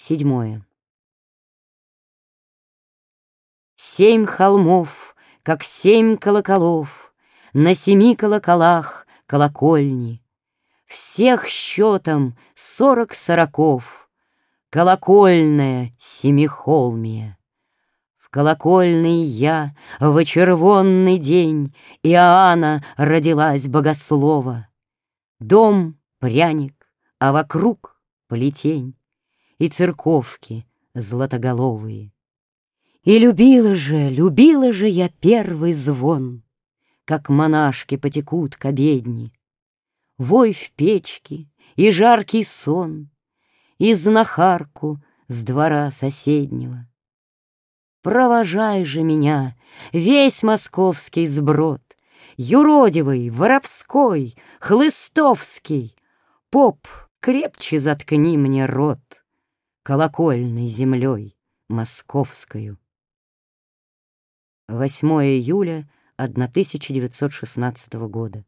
Седьмое. Семь холмов, как семь колоколов, На семи колоколах колокольни. Всех счетом сорок сороков, Колокольная семихолмия. В колокольный я в червонный день Иоанна родилась богослова. Дом — пряник, а вокруг — плетень И церковки златоголовые. И любила же, любила же я первый звон, Как монашки потекут к обедни. Вой в печке и жаркий сон, И знахарку с двора соседнего. Провожай же меня, весь московский сброд, Юродивый, воровской, хлыстовский. Поп, крепче заткни мне рот Колокольной землей московскою. 8 июля 1916 года.